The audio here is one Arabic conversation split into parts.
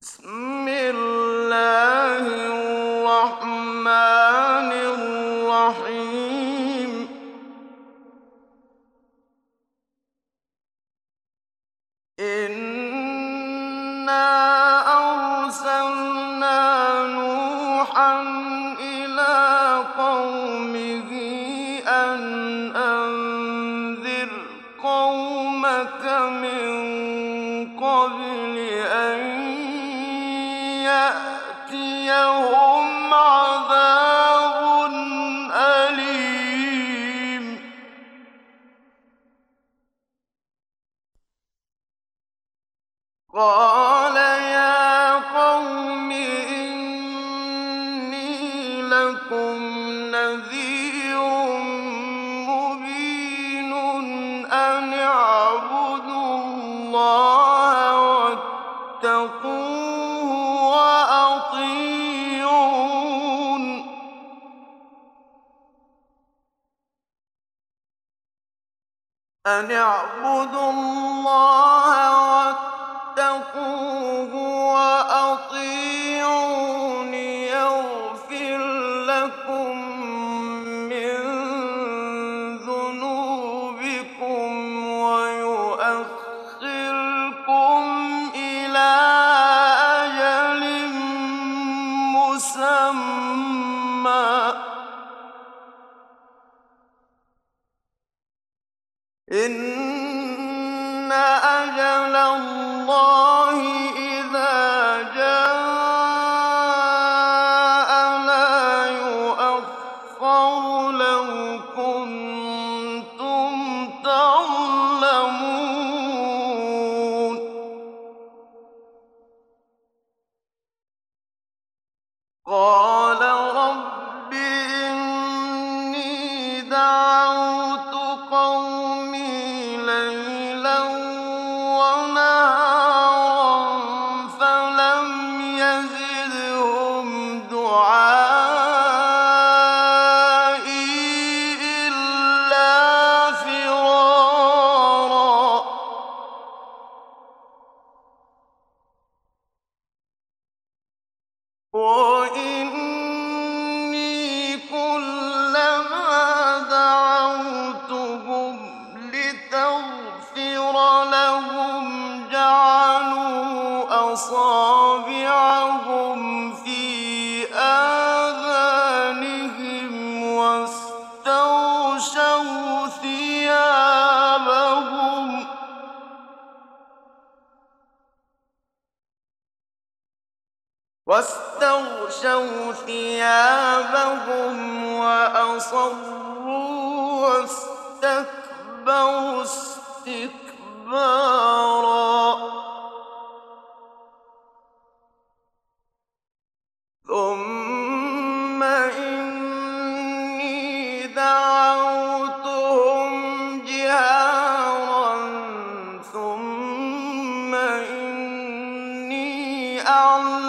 嗯 قال يا قوم إني لكم نذير مبين أن اعبدوا الله واتقوه وأطيعون أن اعبدوا الله فاتقوه إذا ثيابهم وأصروا واستكبروا استكبارا. ثم إني دعوتهم جهارا. ثم إني أعلم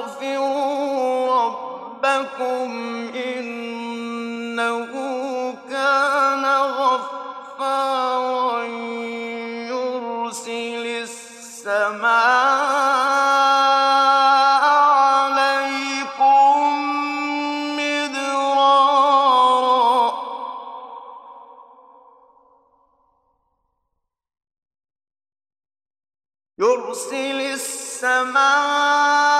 فاستغفروا ربكم إنه كان غفارا يرسل السماء يرسل السماء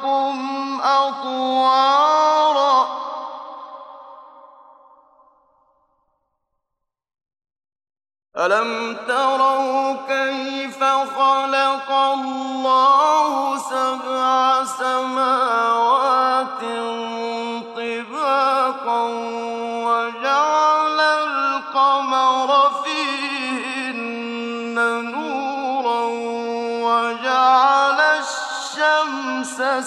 لكم أطوارا. ألم تروا كيف خلق الله؟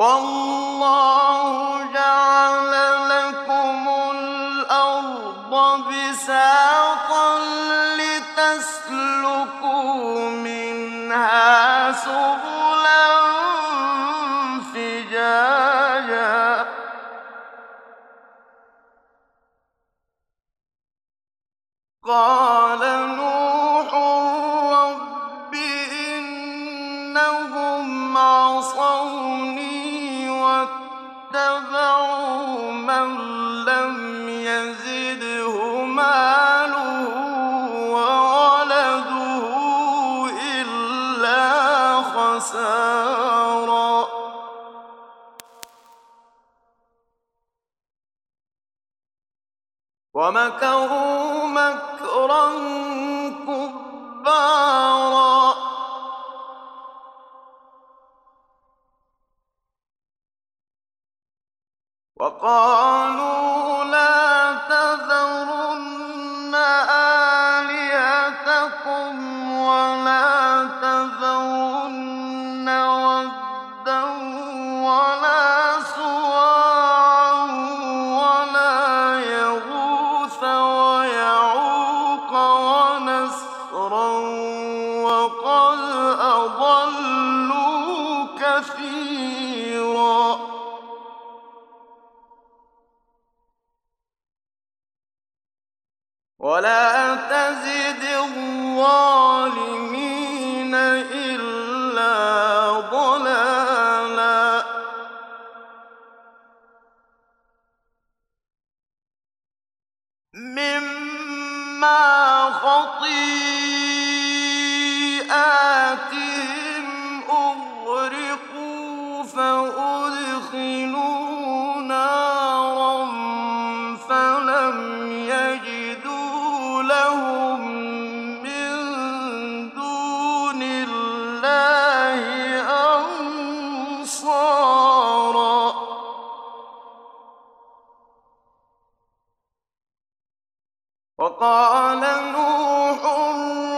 والله جعل لكم الأرض بساطا لتسلكوا منها سبلا نارا. وقالوا ولا تزد الظالمين وقال نوح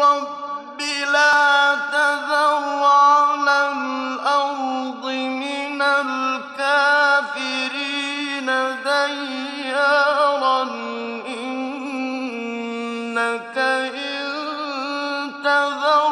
رب لا تذر على الأرض من الكافرين ديارا إنك إن تذر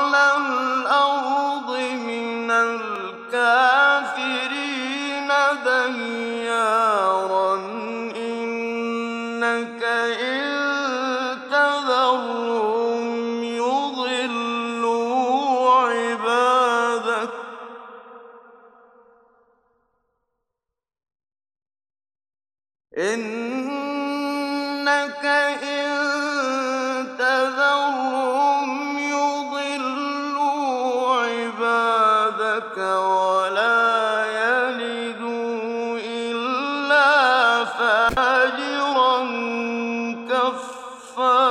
إِنَّكَ إِن تَذَرْهُمْ يُضِلُّوا عِبَادَكَ وَلَا يَلِدُوا إِلَّا فَاجِرًا كَفَّارًا.